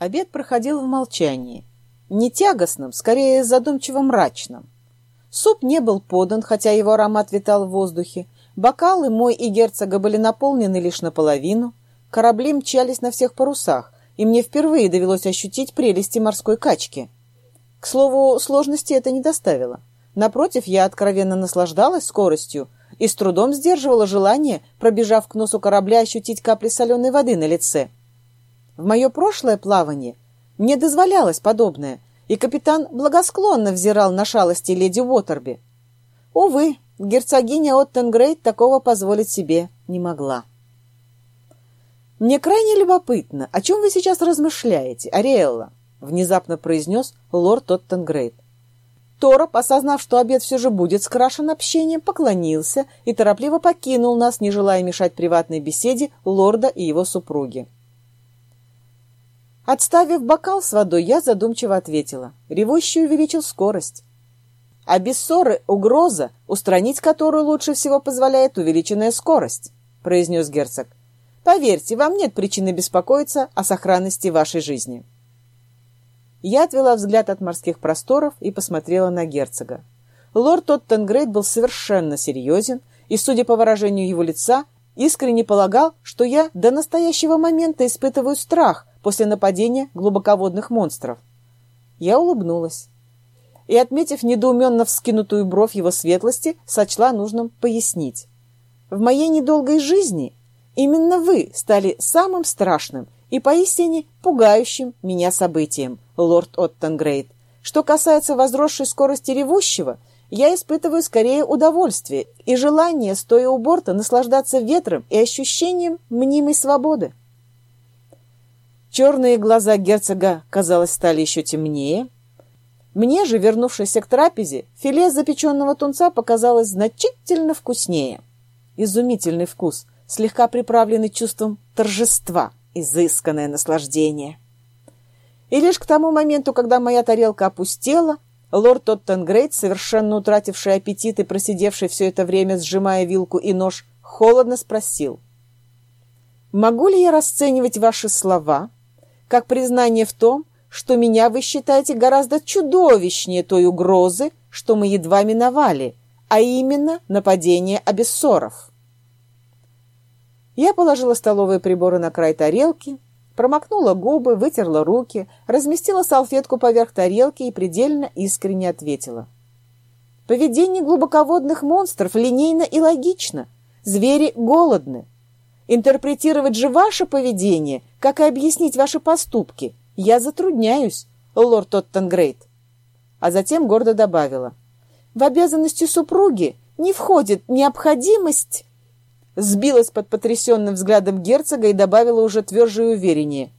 Обед проходил в молчании. Не тягостном, скорее задумчиво-мрачном. Суп не был подан, хотя его аромат витал в воздухе. Бокалы мой и герцога были наполнены лишь наполовину. Корабли мчались на всех парусах, и мне впервые довелось ощутить прелести морской качки. К слову, сложности это не доставило. Напротив, я откровенно наслаждалась скоростью и с трудом сдерживала желание, пробежав к носу корабля, ощутить капли соленой воды на лице. В мое прошлое плавание мне дозволялось подобное, и капитан благосклонно взирал на шалости леди Уотерби. Увы, герцогиня Оттенгрейд такого позволить себе не могла. «Мне крайне любопытно, о чем вы сейчас размышляете, Ариэлла?» — внезапно произнес лорд Оттенгрейд. Тороп, осознав, что обед все же будет скрашен общением, поклонился и торопливо покинул нас, не желая мешать приватной беседе лорда и его супруги. Отставив бокал с водой, я задумчиво ответила. Ревущий увеличил скорость. А без ссоры угроза, устранить которую лучше всего позволяет увеличенная скорость, произнес герцог. Поверьте, вам нет причины беспокоиться о сохранности вашей жизни. Я отвела взгляд от морских просторов и посмотрела на герцога. Лорд Тоттенгрейд был совершенно серьезен, и, судя по выражению его лица, искренне полагал, что я до настоящего момента испытываю страх после нападения глубоководных монстров. Я улыбнулась и, отметив недоуменно вскинутую бровь его светлости, сочла нужным пояснить. В моей недолгой жизни именно вы стали самым страшным и поистине пугающим меня событием, лорд Оттенгрейд. Что касается возросшей скорости ревущего, я испытываю скорее удовольствие и желание, стоя у борта, наслаждаться ветром и ощущением мнимой свободы. Черные глаза герцога, казалось, стали еще темнее. Мне же, вернувшись к трапезе, филе запеченного тунца показалось значительно вкуснее. Изумительный вкус, слегка приправленный чувством торжества, изысканное наслаждение. И лишь к тому моменту, когда моя тарелка опустела, лорд Тоттенгрейд, совершенно утративший аппетит и просидевший все это время, сжимая вилку и нож, холодно спросил. «Могу ли я расценивать ваши слова как признание в том, что меня вы считаете гораздо чудовищнее той угрозы, что мы едва миновали, а именно нападение абессоров. Я положила столовые приборы на край тарелки, промокнула губы, вытерла руки, разместила салфетку поверх тарелки и предельно искренне ответила. Поведение глубоководных монстров линейно и логично. Звери голодны. Интерпретировать же ваше поведение, как и объяснить ваши поступки, я затрудняюсь, лорд Оттенгрейд. А затем гордо добавила. В обязанности супруги не входит необходимость... Сбилась под потрясенным взглядом герцога и добавила уже тверже и увереннее.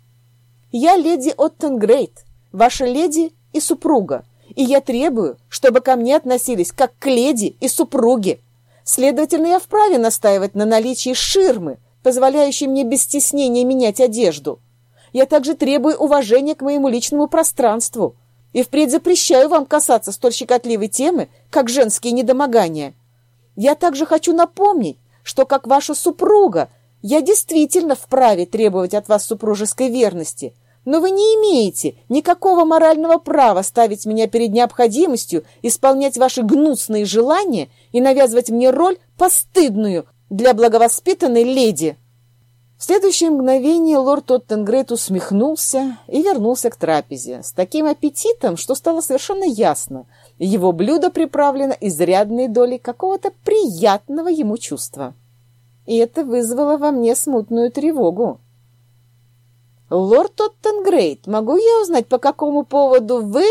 «Я леди Оттенгрейд, ваша леди и супруга, и я требую, чтобы ко мне относились как к леди и супруге. Следовательно, я вправе настаивать на наличии ширмы, позволяющий мне без стеснения менять одежду. Я также требую уважения к моему личному пространству и впредь запрещаю вам касаться столь щекотливой темы, как женские недомогания. Я также хочу напомнить, что как ваша супруга я действительно вправе требовать от вас супружеской верности, но вы не имеете никакого морального права ставить меня перед необходимостью исполнять ваши гнусные желания и навязывать мне роль постыдную, для благовоспитанной леди. В следующее мгновение лорд Тоттенгрейд усмехнулся и вернулся к трапезе с таким аппетитом, что стало совершенно ясно. Его блюдо приправлено изрядной долей какого-то приятного ему чувства. И это вызвало во мне смутную тревогу. «Лорд Тоттенгрейд, могу я узнать, по какому поводу вы...»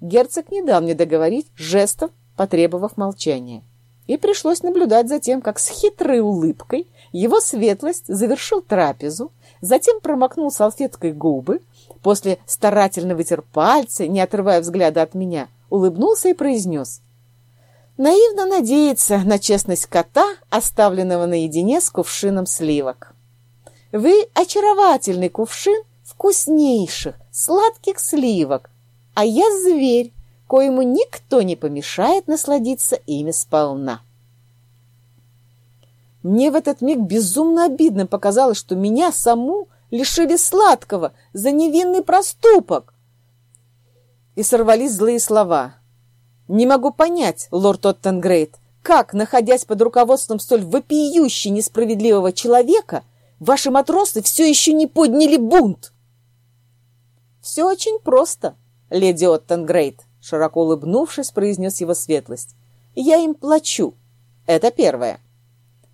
Герцог не дал мне договорить, жестом потребовав молчания и пришлось наблюдать за тем, как с хитрой улыбкой его светлость завершил трапезу, затем промокнул салфеткой губы, после старательно вытер пальцы, не отрывая взгляда от меня, улыбнулся и произнес «Наивно надеяться на честность кота, оставленного наедине с кувшином сливок. Вы очаровательный кувшин вкуснейших, сладких сливок, а я зверь, коему никто не помешает насладиться ими сполна. Мне в этот миг безумно обидно показалось, что меня саму лишили сладкого за невинный проступок. И сорвались злые слова. Не могу понять, лорд Оттенгрейд, как, находясь под руководством столь вопиюще несправедливого человека, ваши матросы все еще не подняли бунт? Все очень просто, леди Оттенгрейд, широко улыбнувшись, произнес его светлость. Я им плачу. Это первое.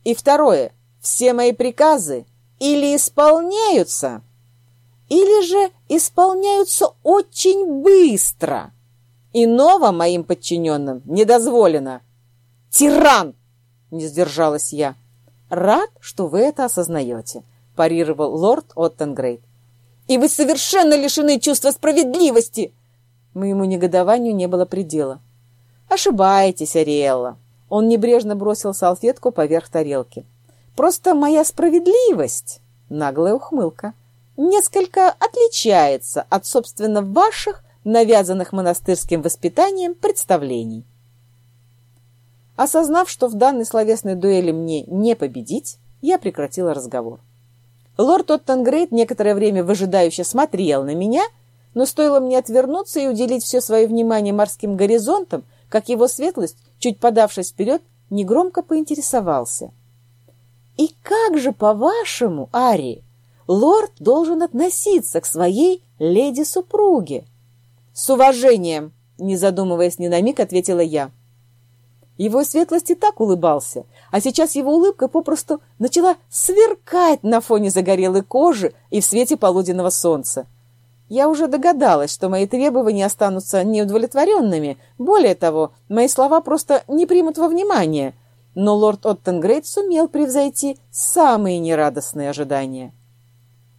И второе. Все мои приказы или исполняются, или же исполняются очень быстро. Иного моим подчиненным не дозволено. Тиран! Не сдержалась я. Рад, что вы это осознаете, парировал лорд Оттенгрейд. И вы совершенно лишены чувства справедливости. Моему негодованию не было предела. Ошибаетесь, Ариэлла. Он небрежно бросил салфетку поверх тарелки. Просто моя справедливость, наглая ухмылка, несколько отличается от, собственно, ваших, навязанных монастырским воспитанием, представлений. Осознав, что в данной словесной дуэли мне не победить, я прекратила разговор. Лорд Оттенгрейд некоторое время выжидающе смотрел на меня, но стоило мне отвернуться и уделить все свое внимание морским горизонтам, как его светлость, чуть подавшись вперед, негромко поинтересовался. И как же, по-вашему, Ари, лорд должен относиться к своей леди-супруге? С уважением, не задумываясь ни на миг, ответила я. Его светлость и так улыбался, а сейчас его улыбка попросту начала сверкать на фоне загорелой кожи и в свете полуденного солнца. Я уже догадалась, что мои требования останутся неудовлетворенными. Более того, мои слова просто не примут во внимание – но лорд Оттенгрейд сумел превзойти самые нерадостные ожидания.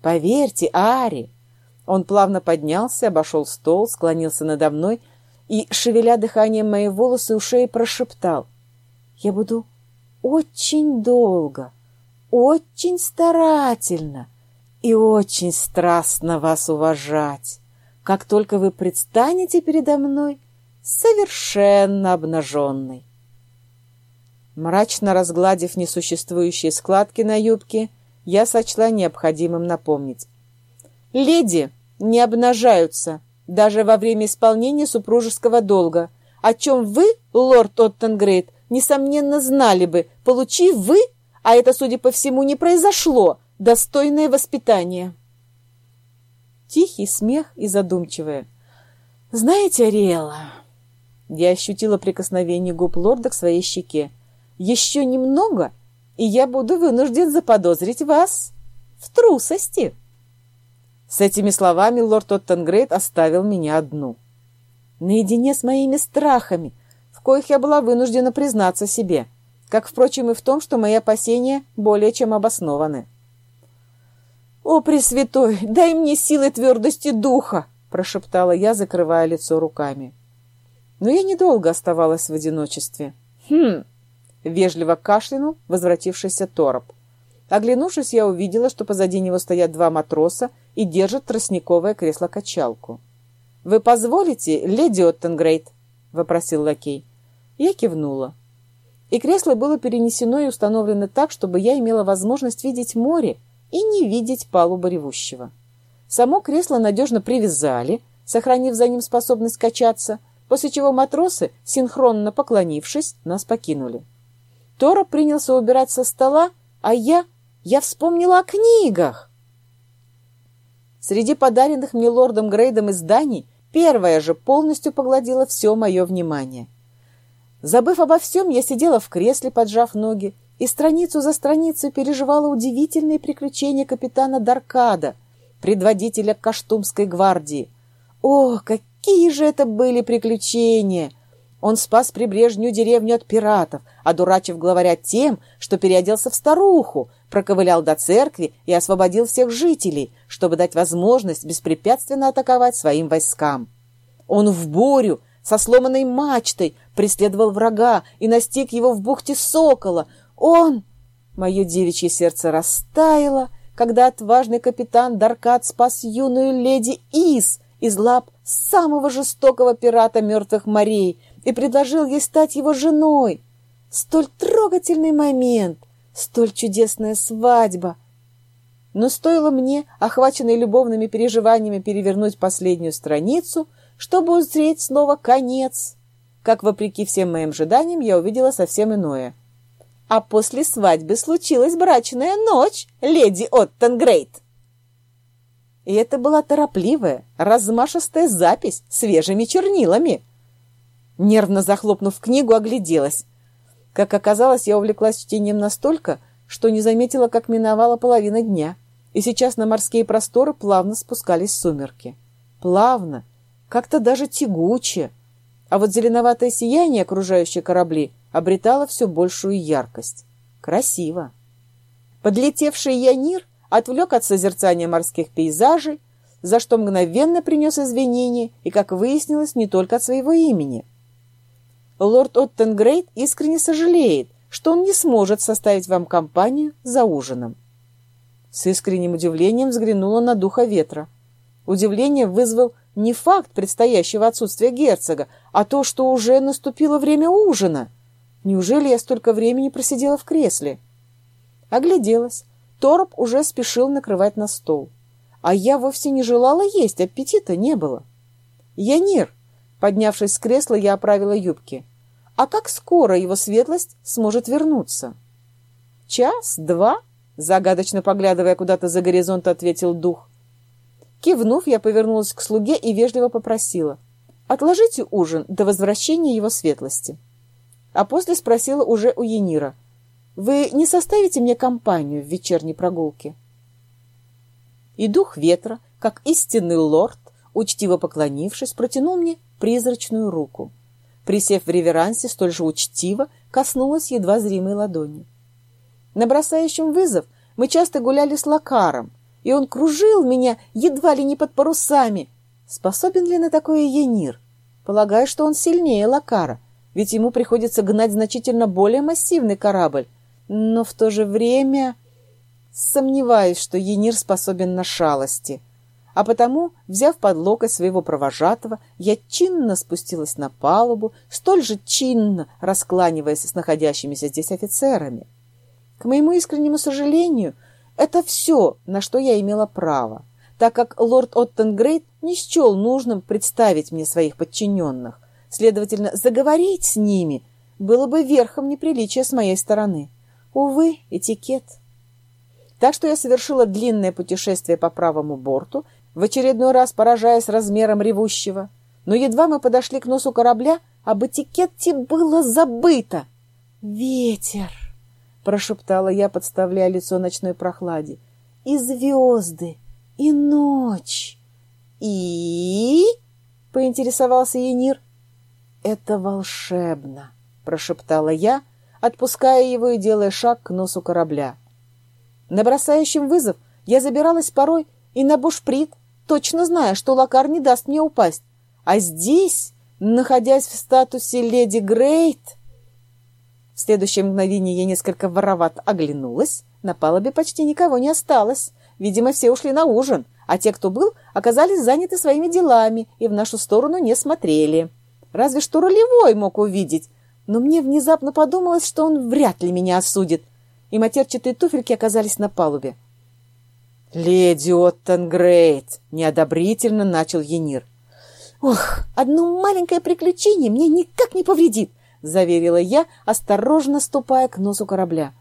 «Поверьте, Ари!» Он плавно поднялся, обошел стол, склонился надо мной и, шевеля дыханием мои волосы, ушей, прошептал. «Я буду очень долго, очень старательно и очень страстно вас уважать, как только вы предстанете передо мной совершенно обнаженной. Мрачно разгладив несуществующие складки на юбке, я сочла необходимым напомнить. «Леди не обнажаются даже во время исполнения супружеского долга, о чем вы, лорд Оттенгрейд, несомненно знали бы, получив вы, а это, судя по всему, не произошло, достойное воспитание». Тихий смех и задумчивое. «Знаете, Ариэла...» Я ощутила прикосновение губ лорда к своей щеке. Еще немного, и я буду вынужден заподозрить вас в трусости. С этими словами лорд Оттенгрейд оставил меня одну. Наедине с моими страхами, в коих я была вынуждена признаться себе, как, впрочем, и в том, что мои опасения более чем обоснованы. «О, Пресвятой, дай мне силы твердости духа!» прошептала я, закрывая лицо руками. Но я недолго оставалась в одиночестве. «Хм, Вежливо кашлянул возвратившийся тороп. Оглянувшись, я увидела, что позади него стоят два матроса и держат тростниковое кресло-качалку. «Вы позволите, леди Оттенгрейд?» — вопросил лакей. Я кивнула. И кресло было перенесено и установлено так, чтобы я имела возможность видеть море и не видеть палубы ревущего. Само кресло надежно привязали, сохранив за ним способность качаться, после чего матросы, синхронно поклонившись, нас покинули. Тора принялся убирать со стола, а я... я вспомнила о книгах. Среди подаренных мне лордом Грейдом изданий первая же полностью погладила все мое внимание. Забыв обо всем, я сидела в кресле, поджав ноги, и страницу за страницей переживала удивительные приключения капитана Даркада, предводителя Каштумской гвардии. О, какие же это были приключения! Он спас прибрежную деревню от пиратов, одурачив главаря тем, что переоделся в старуху, проковылял до церкви и освободил всех жителей, чтобы дать возможность беспрепятственно атаковать своим войскам. Он в бурю со сломанной мачтой преследовал врага и настиг его в бухте Сокола. Он... Мое девичье сердце растаяло, когда отважный капитан Даркат спас юную леди Ис из лап самого жестокого пирата мертвых морей — и предложил ей стать его женой. Столь трогательный момент, столь чудесная свадьба. Но стоило мне, охваченной любовными переживаниями, перевернуть последнюю страницу, чтобы узреть снова конец, как, вопреки всем моим ожиданиям, я увидела совсем иное. А после свадьбы случилась брачная ночь, леди Оттенгрейт. И это была торопливая, размашистая запись свежими чернилами. Нервно захлопнув книгу, огляделась. Как оказалось, я увлеклась чтением настолько, что не заметила, как миновала половина дня, и сейчас на морские просторы плавно спускались сумерки. Плавно, как-то даже тягуче. А вот зеленоватое сияние, окружающее корабли, обретало все большую яркость. Красиво. Подлетевший Янир отвлек от созерцания морских пейзажей, за что мгновенно принес извинения и, как выяснилось, не только от своего имени. Лорд Оттенгрейд искренне сожалеет, что он не сможет составить вам компанию за ужином. С искренним удивлением взглянула на духа ветра. Удивление вызвал не факт предстоящего отсутствия герцога, а то, что уже наступило время ужина. Неужели я столько времени просидела в кресле? Огляделась. Тороп уже спешил накрывать на стол. А я вовсе не желала есть, аппетита не было. «Янир!» Поднявшись с кресла, я оправила юбки. «А как скоро его светлость сможет вернуться?» «Час? Два?» Загадочно поглядывая куда-то за горизонт, ответил дух. Кивнув, я повернулась к слуге и вежливо попросила. «Отложите ужин до возвращения его светлости». А после спросила уже у Янира. Вы не составите мне компанию в вечерней прогулке?» И дух ветра, как истинный лорд, учтиво поклонившись, протянул мне призрачную руку. Присев в реверансе, столь же учтиво, коснулась едва зримой ладони. На бросающем вызов мы часто гуляли с Лакаром, и он кружил меня едва ли не под парусами. Способен ли на такое Енир? Полагаю, что он сильнее Лакара, ведь ему приходится гнать значительно более массивный корабль, но в то же время сомневаюсь, что Енир способен на шалости. А потому, взяв под локоть своего провожатого, я чинно спустилась на палубу, столь же чинно раскланиваясь с находящимися здесь офицерами. К моему искреннему сожалению, это все, на что я имела право, так как лорд Оттенгрейд не счел нужным представить мне своих подчиненных. Следовательно, заговорить с ними было бы верхом неприличия с моей стороны. Увы, этикет. Так что я совершила длинное путешествие по правому борту, в очередной раз поражаясь размером ревущего. Но едва мы подошли к носу корабля, об этикете было забыто. «Ветер!» — прошептала я, подставляя лицо ночной прохладе. «И звезды, и ночь, и...» — поинтересовался Енир. «Это волшебно!» — прошептала я, отпуская его и делая шаг к носу корабля. На бросающем вызов я забиралась порой и на бушприт, точно зная, что Лакар не даст мне упасть. А здесь, находясь в статусе леди Грейт... В следующее мгновение я несколько воровато оглянулась. На палубе почти никого не осталось. Видимо, все ушли на ужин, а те, кто был, оказались заняты своими делами и в нашу сторону не смотрели. Разве что рулевой мог увидеть, но мне внезапно подумалось, что он вряд ли меня осудит, и матерчатые туфельки оказались на палубе. «Леди Оттенгрейт!» — неодобрительно начал Енир. «Ох, одно маленькое приключение мне никак не повредит!» — заверила я, осторожно ступая к носу корабля.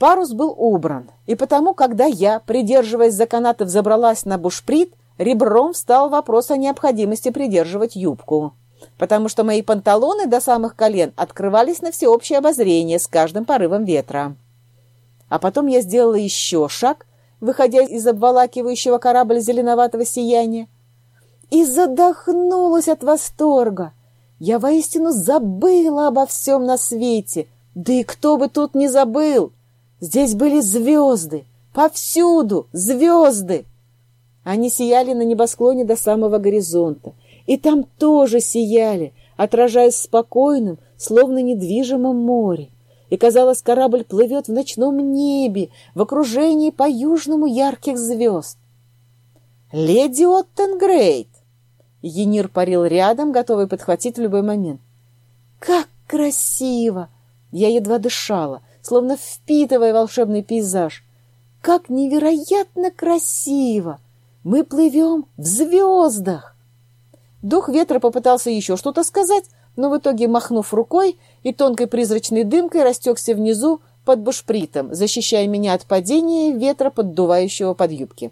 Парус был убран, и потому, когда я, придерживаясь за канаты, взобралась на бушприт, ребром встал вопрос о необходимости придерживать юбку потому что мои панталоны до самых колен открывались на всеобщее обозрение с каждым порывом ветра. А потом я сделала еще шаг, выходя из обволакивающего корабль зеленоватого сияния, и задохнулась от восторга. Я воистину забыла обо всем на свете. Да и кто бы тут не забыл! Здесь были звезды, повсюду звезды! Они сияли на небосклоне до самого горизонта, и там тоже сияли, отражаясь в спокойном, словно недвижимом море. И, казалось, корабль плывет в ночном небе, в окружении по-южному ярких звезд. «Леди Оттенгрейд!» Енир парил рядом, готовый подхватить в любой момент. «Как красиво!» Я едва дышала, словно впитывая волшебный пейзаж. как невероятно красиво! Мы плывем в звездах!» Дух ветра попытался еще что-то сказать, но в итоге, махнув рукой и тонкой призрачной дымкой, растекся внизу под бушпритом, защищая меня от падения ветра, поддувающего под юбки.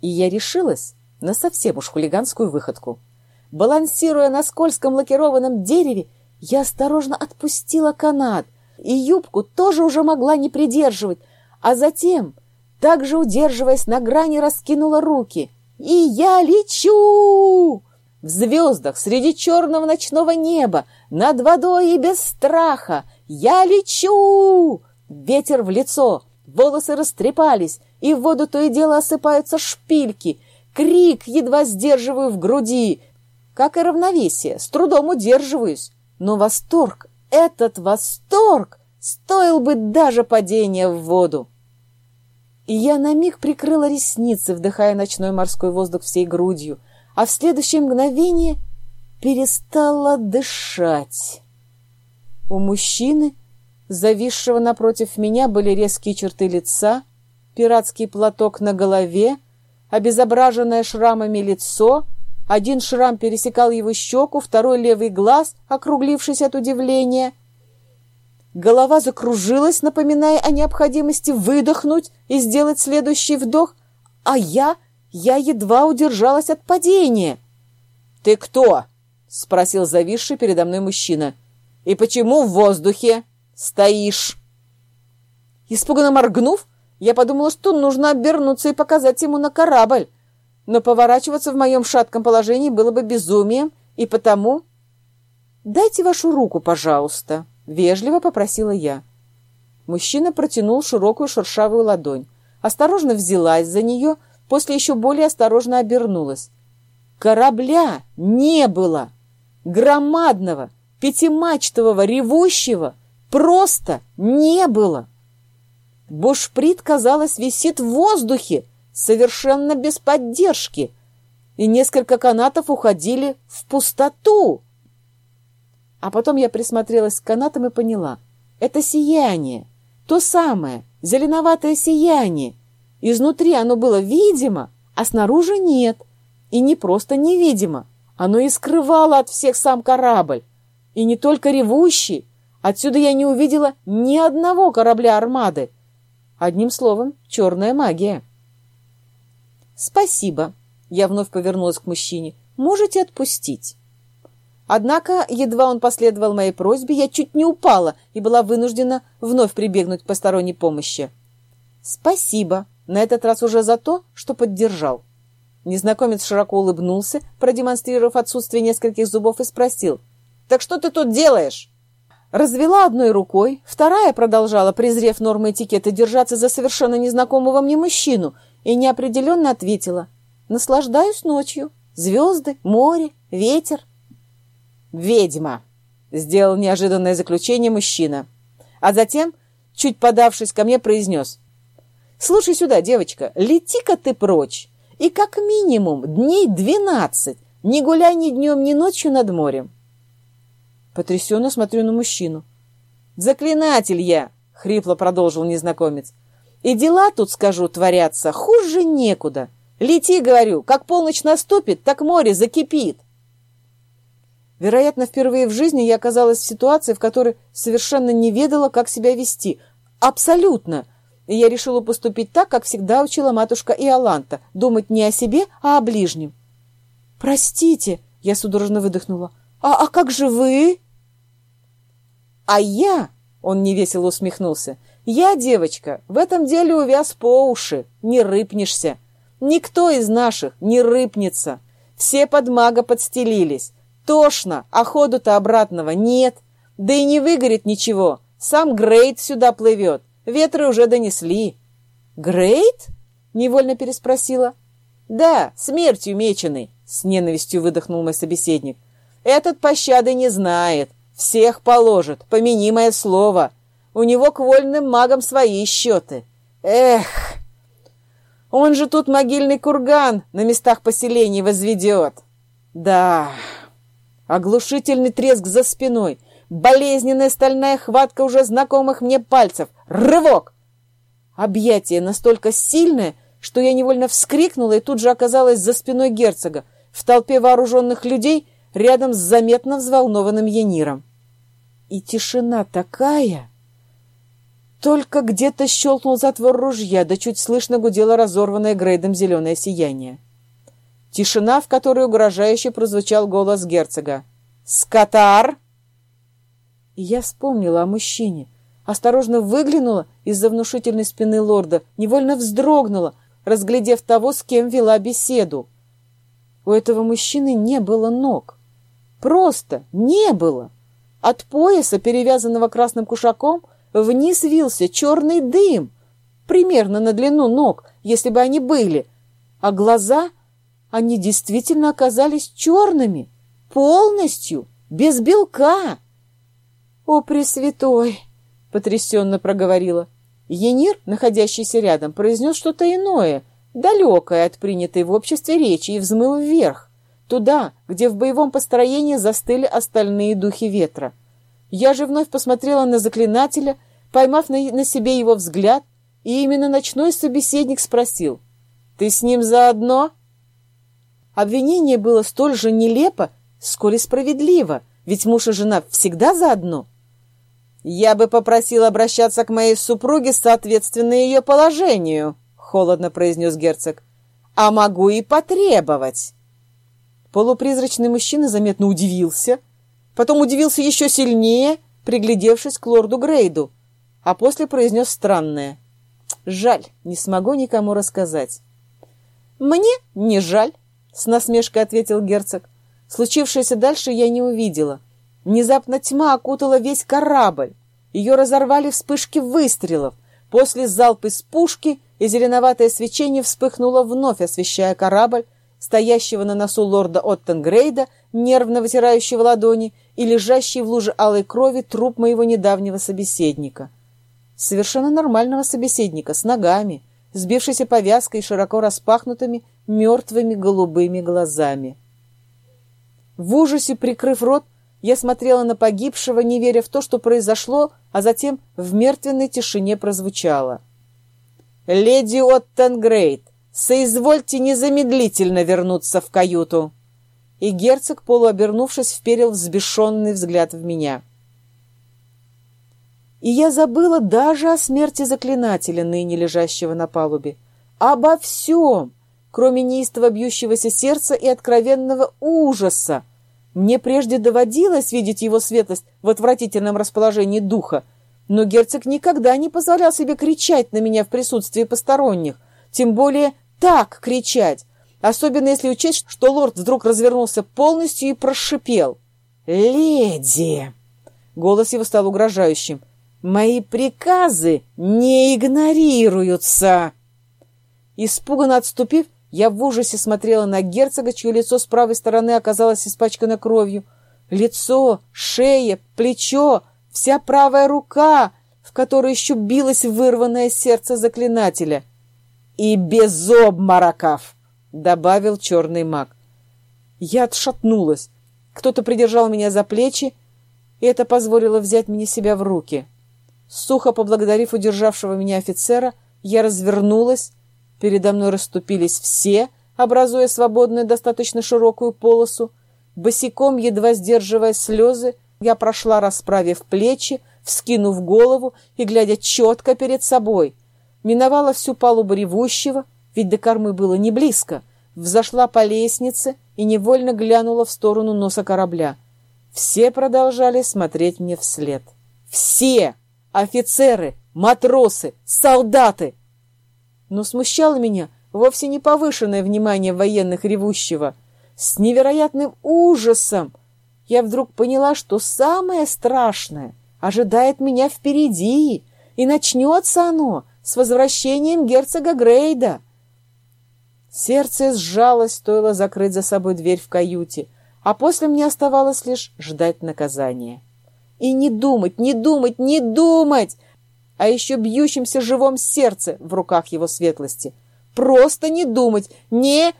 И я решилась на совсем уж хулиганскую выходку. Балансируя на скользком лакированном дереве, я осторожно отпустила канат, и юбку тоже уже могла не придерживать, а затем, также удерживаясь на грани, раскинула руки. «И я лечу!» В звездах, среди черного ночного неба, над водой и без страха. Я лечу! Ветер в лицо, волосы растрепались, и в воду то и дело осыпаются шпильки. Крик едва сдерживаю в груди. Как и равновесие, с трудом удерживаюсь. Но восторг, этот восторг, стоил бы даже падения в воду. И я на миг прикрыла ресницы, вдыхая ночной морской воздух всей грудью, а в следующее мгновение перестала дышать. У мужчины, зависшего напротив меня, были резкие черты лица, пиратский платок на голове, обезображенное шрамами лицо — один шрам пересекал его щеку, второй левый глаз, округлившись от удивления. Голова закружилась, напоминая о необходимости выдохнуть и сделать следующий вдох, а я, я едва удержалась от падения. «Ты кто?» — спросил зависший передо мной мужчина. «И почему в воздухе стоишь?» Испуганно моргнув, я подумала, что нужно обернуться и показать ему на корабль но поворачиваться в моем шатком положении было бы безумием, и потому... «Дайте вашу руку, пожалуйста», — вежливо попросила я. Мужчина протянул широкую шершавую ладонь. Осторожно взялась за нее, после еще более осторожно обернулась. Корабля не было! Громадного, пятимачтового, ревущего просто не было! Бушприт, казалось, висит в воздухе, совершенно без поддержки, и несколько канатов уходили в пустоту. А потом я присмотрелась к канатам и поняла. Это сияние, то самое, зеленоватое сияние. Изнутри оно было видимо, а снаружи нет. И не просто невидимо, оно и скрывало от всех сам корабль. И не только ревущий. Отсюда я не увидела ни одного корабля армады. Одним словом, черная магия. «Спасибо», — я вновь повернулась к мужчине. «Можете отпустить». Однако, едва он последовал моей просьбе, я чуть не упала и была вынуждена вновь прибегнуть к посторонней помощи. «Спасибо», на этот раз уже за то, что поддержал. Незнакомец широко улыбнулся, продемонстрировав отсутствие нескольких зубов, и спросил. «Так что ты тут делаешь?» Развела одной рукой, вторая продолжала, презрев нормы этикета, держаться за совершенно незнакомого мне мужчину — и неопределенно ответила. «Наслаждаюсь ночью. Звезды, море, ветер». «Ведьма!» — сделал неожиданное заключение мужчина. А затем, чуть подавшись ко мне, произнес. «Слушай сюда, девочка, лети-ка ты прочь, и как минимум дней двенадцать не гуляй ни днем, ни ночью над морем». Потрясенно смотрю на мужчину. «Заклинатель я!» — хрипло продолжил незнакомец. И дела тут, скажу, творятся хуже некуда. Лети, говорю, как полночь наступит, так море закипит. Вероятно, впервые в жизни я оказалась в ситуации, в которой совершенно не ведала, как себя вести. Абсолютно. И я решила поступить так, как всегда учила матушка Иоланта, думать не о себе, а о ближнем. «Простите», — я судорожно выдохнула, «а, а как же вы?» «А я», — он невесело усмехнулся, — я, девочка, в этом деле увяз по уши, не рыпнешься. Никто из наших не рыпнется. Все под мага подстелились. Тошно, а ходу-то обратного нет. Да и не выгорит ничего. Сам Грейт сюда плывет. Ветры уже донесли. Грейт? Невольно переспросила. Да, смертью меченый, с ненавистью выдохнул мой собеседник. Этот пощады не знает. Всех положит, помяни мое слово. У него к вольным магам свои счеты. Эх! Он же тут могильный курган на местах поселений возведет. Да, оглушительный треск за спиной, болезненная стальная хватка уже знакомых мне пальцев, рывок. Объятие настолько сильное, что я невольно вскрикнула и тут же оказалась за спиной герцога, в толпе вооруженных людей, рядом с заметно взволнованным Яниром. И тишина такая... Только где-то щелкнул затвор ружья, да чуть слышно гудело разорванное Грейдом зеленое сияние. Тишина, в которой угрожающе прозвучал голос герцога. «Скотар!» И я вспомнила о мужчине. Осторожно выглянула из-за внушительной спины лорда, невольно вздрогнула, разглядев того, с кем вела беседу. У этого мужчины не было ног. Просто не было. От пояса, перевязанного красным кушаком, Вниз вился черный дым, примерно на длину ног, если бы они были. А глаза, они действительно оказались черными, полностью, без белка. «О, Пресвятой!» — потрясенно проговорила. Енир, находящийся рядом, произнес что-то иное, далекое от принятой в обществе речи, и взмыл вверх, туда, где в боевом построении застыли остальные духи ветра. Я же вновь посмотрела на заклинателя, поймав на, на себе его взгляд, и именно ночной собеседник спросил, «Ты с ним заодно?» Обвинение было столь же нелепо, сколь и справедливо, ведь муж и жена всегда заодно. «Я бы попросил обращаться к моей супруге соответственно ее положению», — холодно произнес герцог. «А могу и потребовать». Полупризрачный мужчина заметно удивился — Потом удивился еще сильнее, приглядевшись к лорду Грейду, а после произнес странное. «Жаль, не смогу никому рассказать». «Мне не жаль», — с насмешкой ответил герцог. Случившееся дальше я не увидела. Внезапно тьма окутала весь корабль. Ее разорвали вспышки выстрелов. После залп из пушки и зеленоватое свечение вспыхнуло вновь, освещая корабль, стоящего на носу лорда Оттенгрейда, нервно вытирающего ладони, и лежащий в луже алой крови труп моего недавнего собеседника. Совершенно нормального собеседника, с ногами, сбившейся повязкой и широко распахнутыми мертвыми голубыми глазами. В ужасе, прикрыв рот, я смотрела на погибшего, не веря в то, что произошло, а затем в мертвенной тишине прозвучало. «Леди Оттенгрейд, соизвольте незамедлительно вернуться в каюту!» и герцог, полуобернувшись, вперил взбешенный взгляд в меня. И я забыла даже о смерти заклинателя, ныне лежащего на палубе. Обо всем, кроме неистово бьющегося сердца и откровенного ужаса. Мне прежде доводилось видеть его светлость в отвратительном расположении духа, но герцог никогда не позволял себе кричать на меня в присутствии посторонних, тем более так кричать, Особенно если учесть, что лорд вдруг развернулся полностью и прошипел. «Леди!» Голос его стал угрожающим. «Мои приказы не игнорируются!» Испуганно отступив, я в ужасе смотрела на герцога, чье лицо с правой стороны оказалось испачкано кровью. Лицо, шея, плечо, вся правая рука, в которой еще билось вырванное сердце заклинателя. И без обмороков! — добавил черный маг. Я отшатнулась. Кто-то придержал меня за плечи, и это позволило взять мне себя в руки. Сухо поблагодарив удержавшего меня офицера, я развернулась. Передо мной расступились все, образуя свободную достаточно широкую полосу. Босиком, едва сдерживая слезы, я прошла, расправив плечи, вскинув голову и глядя четко перед собой. Миновала всю палубу ревущего, ведь до кормы было не близко, взошла по лестнице и невольно глянула в сторону носа корабля. Все продолжали смотреть мне вслед. Все! Офицеры, матросы, солдаты! Но смущало меня вовсе не повышенное внимание военных ревущего. С невероятным ужасом я вдруг поняла, что самое страшное ожидает меня впереди, и начнется оно с возвращением герцога Грейда. Сердце сжалось, стоило закрыть за собой дверь в каюте, а после мне оставалось лишь ждать наказания. И не думать, не думать, не думать! А еще бьющимся живом сердце в руках его светлости. Просто не думать, не...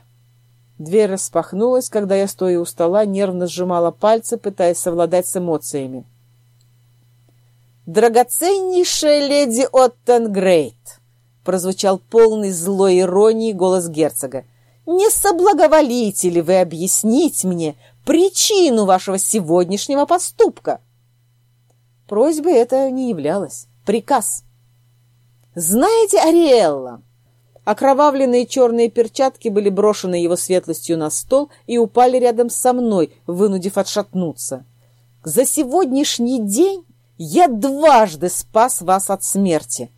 Дверь распахнулась, когда я, стоя у стола, нервно сжимала пальцы, пытаясь совладать с эмоциями. «Драгоценнейшая леди Оттенгрейд!» прозвучал полный злой иронии голос герцога. «Не соблаговолите ли вы объяснить мне причину вашего сегодняшнего поступка?» Просьбой это не являлось. Приказ. «Знаете, Ариэлла, Окровавленные черные перчатки были брошены его светлостью на стол и упали рядом со мной, вынудив отшатнуться. «За сегодняшний день я дважды спас вас от смерти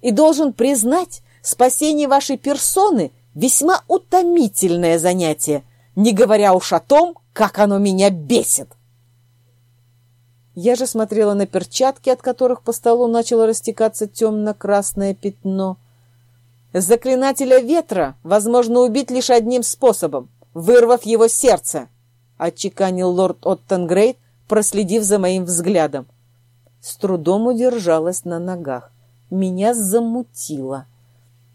и должен признать, спасение вашей персоны — весьма утомительное занятие, не говоря уж о том, как оно меня бесит». Я же смотрела на перчатки, от которых по столу начало растекаться темно-красное пятно — Заклинателя ветра возможно убить лишь одним способом, вырвав его сердце, отчеканил лорд Оттенгрейд, проследив за моим взглядом. С трудом удержалась на ногах. Меня замутило.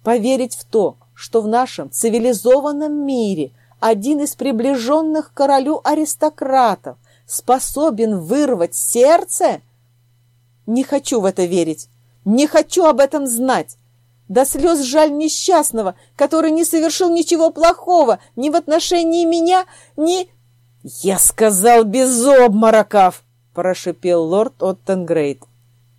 Поверить в то, что в нашем цивилизованном мире один из приближенных королю аристократов способен вырвать сердце? Не хочу в это верить. Не хочу об этом знать. До слез жаль несчастного, который не совершил ничего плохого ни в отношении меня, ни... «Я сказал без обмороков!» – прошипел лорд Оттенгрейд.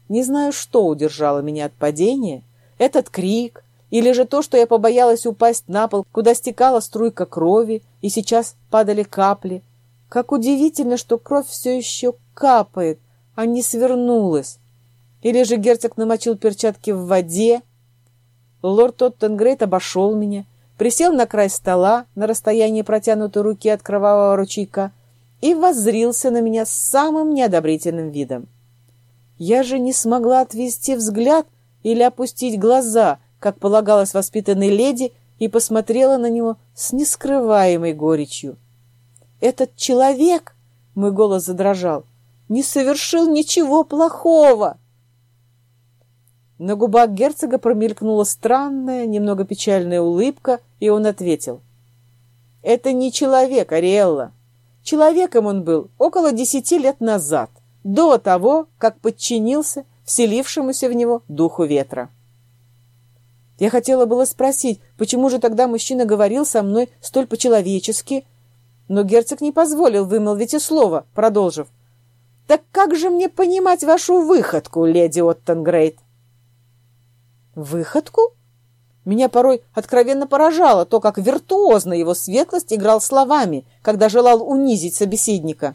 Не знаю, что удержало меня от падения. Этот крик или же то, что я побоялась упасть на пол, куда стекала струйка крови, и сейчас падали капли. Как удивительно, что кровь все еще капает, а не свернулась. Или же герцог намочил перчатки в воде, Лорд Тоттенгрейд обошел меня, присел на край стола на расстоянии протянутой руки от кровавого ручейка и воззрился на меня с самым неодобрительным видом. Я же не смогла отвести взгляд или опустить глаза, как полагалось воспитанной леди, и посмотрела на него с нескрываемой горечью. «Этот человек, — мой голос задрожал, — не совершил ничего плохого!» На губах герцога промелькнула странная, немного печальная улыбка, и он ответил. «Это не человек, Ариэлла. Человеком он был около десяти лет назад, до того, как подчинился вселившемуся в него духу ветра». Я хотела было спросить, почему же тогда мужчина говорил со мной столь по-человечески, но герцог не позволил вымолвить и слово, продолжив. «Так как же мне понимать вашу выходку, леди Оттенгрейд?» Выходку? Меня порой откровенно поражало то, как виртуозно его светлость играл словами, когда желал унизить собеседника.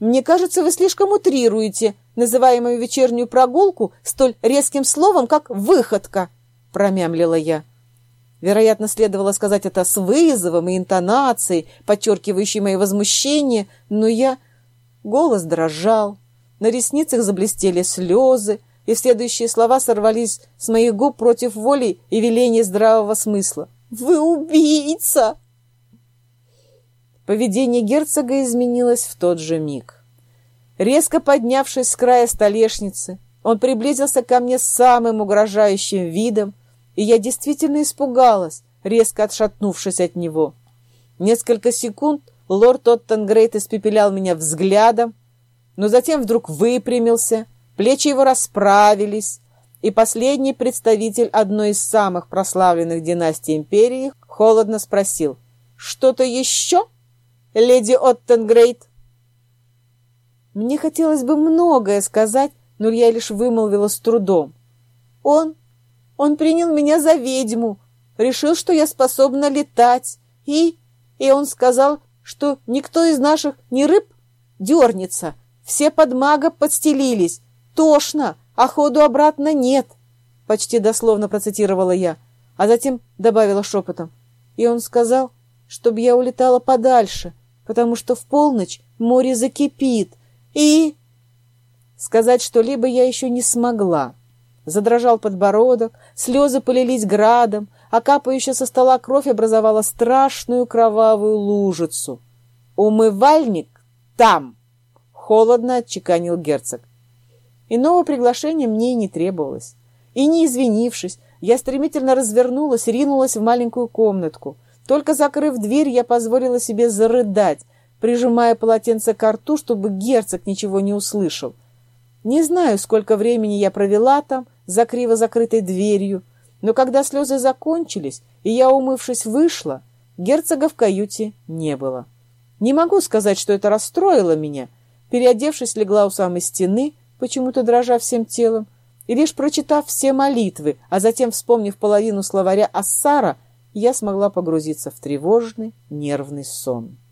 «Мне кажется, вы слишком утрируете, называя мою вечернюю прогулку столь резким словом, как «выходка», — промямлила я. Вероятно, следовало сказать это с вызовом и интонацией, подчеркивающей мои возмущения, но я... Голос дрожал, на ресницах заблестели слезы, и следующие слова сорвались с моих губ против воли и веления здравого смысла. «Вы убийца!» Поведение герцога изменилось в тот же миг. Резко поднявшись с края столешницы, он приблизился ко мне с самым угрожающим видом, и я действительно испугалась, резко отшатнувшись от него. Несколько секунд лорд Оттенгрейт испепелял меня взглядом, но затем вдруг выпрямился Плечи его расправились, и последний представитель одной из самых прославленных династий империи холодно спросил «Что-то еще, леди Оттенгрейд?» Мне хотелось бы многое сказать, но я лишь вымолвила с трудом. «Он... он принял меня за ведьму, решил, что я способна летать, и... и он сказал, что никто из наших не рыб дернется, все под мага подстелились, тошно, а ходу обратно нет!» Почти дословно процитировала я, а затем добавила шепотом. И он сказал, чтобы я улетала подальше, потому что в полночь море закипит. И... Сказать что-либо я еще не смогла. Задрожал подбородок, слезы полились градом, а капающая со стола кровь образовала страшную кровавую лужицу. «Умывальник там!» — холодно отчеканил герцог. Иного приглашения мне и не требовалось. И не извинившись, я стремительно развернулась ринулась в маленькую комнатку. Только закрыв дверь, я позволила себе зарыдать, прижимая полотенце к рту, чтобы герцог ничего не услышал. Не знаю, сколько времени я провела там, за криво закрытой дверью, но когда слезы закончились, и я, умывшись, вышла, герцога в каюте не было. Не могу сказать, что это расстроило меня. Переодевшись, легла у самой стены, почему-то дрожа всем телом, и лишь прочитав все молитвы, а затем вспомнив половину словаря Ассара, я смогла погрузиться в тревожный нервный сон.